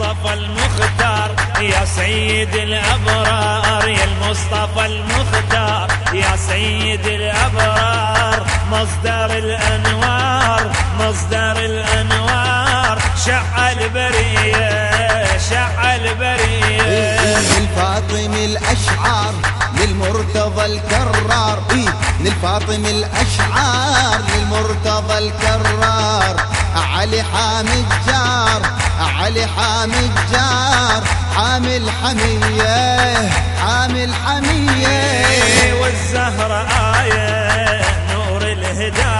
المصطفى المختار. يا سيد الأبرار يا المصطفى المختار. يا سيد الأبرار مصدر الأنوار مصدر الأنوار. شع البرية شع البرية الفاطم الأشعار للمرتضى الكرار. إيه للفاطم الأشعار للمرتضى الكرار. علي حامد جار علي حامد جار حامل حمية حامل حمية والزهرة آية نور الهداية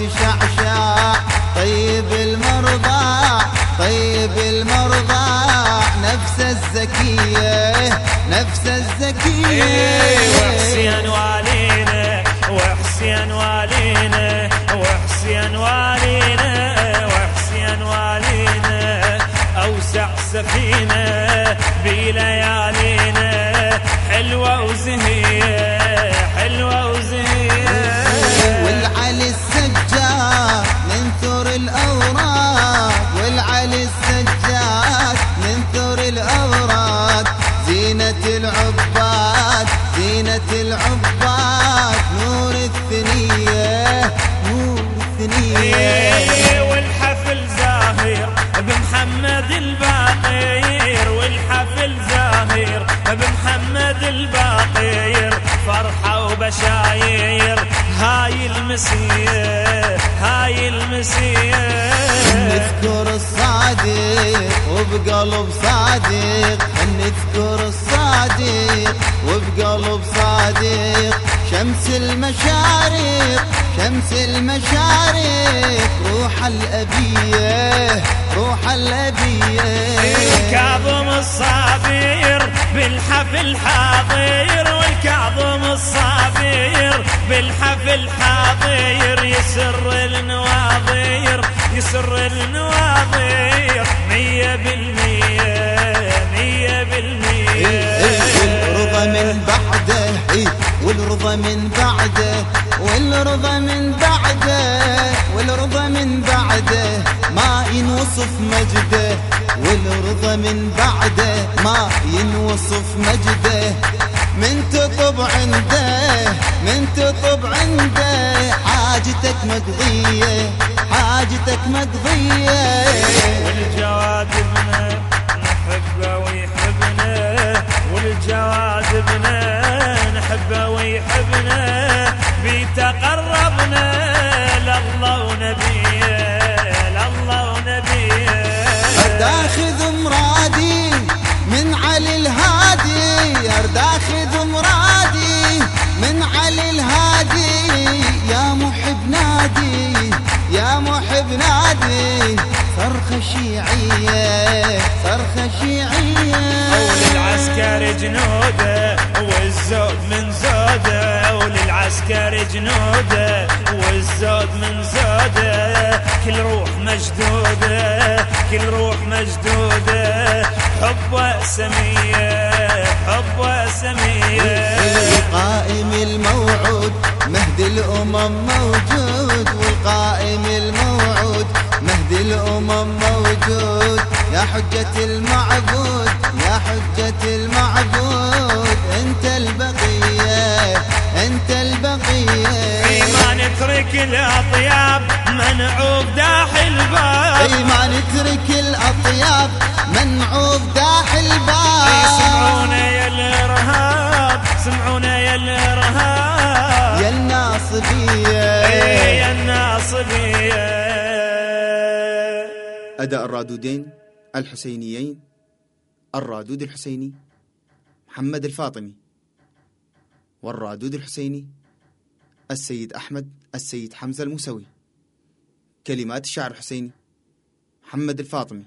نوره يتشعشع طيب المرضى طيب المرضى. نفس الزكية نفس الزكية. إيه، وحسين والينا وحسين والينا وحسين والينا وحسين والينا. أوسع سفينة بليالينا حلوة وزهيه إيه، والحفل زاهر بمحمد بمحمد الباقير. فرحة وبشاير هاي المسية هاي المسية نذكر وبقلب صادق نذكر الصادق. وبقلب صادق شمس المشارق شمس المشارق. روح الأبية روح الأبية. الكاظم الصابير بالحفل حاضر. والكاظم الصابير بالحفل حاضر. يسر يسر النواظير مية بالمية مية بالمية. والرضا من بعده إيه، والرضا من بعده والرضا من بعده والرضا من بعده ما ينوصف مجده. والرضا من بعده ما ينوصف مجده. من تطب عنده من تطب عنده. حاجتك مقضية حاجتك مقضية. والجواد ابنه نحبه ويحبنا والجواد ابنه جنوده والزود من زوده وللعسكر جنوده والزود من زوده. كل روح مجدوده كل روح مجدوده. حبه سميه حبه سميه والقائم المعبود يا حجة المعبود أنت البقية أنت البقية. ما نترك الأطياب منعوب داح الباب. اي ما نترك الأطياب منعوب داح الباب. سمعونا يا الإرهاب سمعونا يا الإرهاب. يا الناصبية. إيه يا الناصبية. أداء الرادودين. الحسينيين الرادود الحسيني محمد الفاطمي. والرادود الحسيني السيد أحمد السيد حمزة الموسوي. كلمات الشعر الحسيني محمد الفاطمي.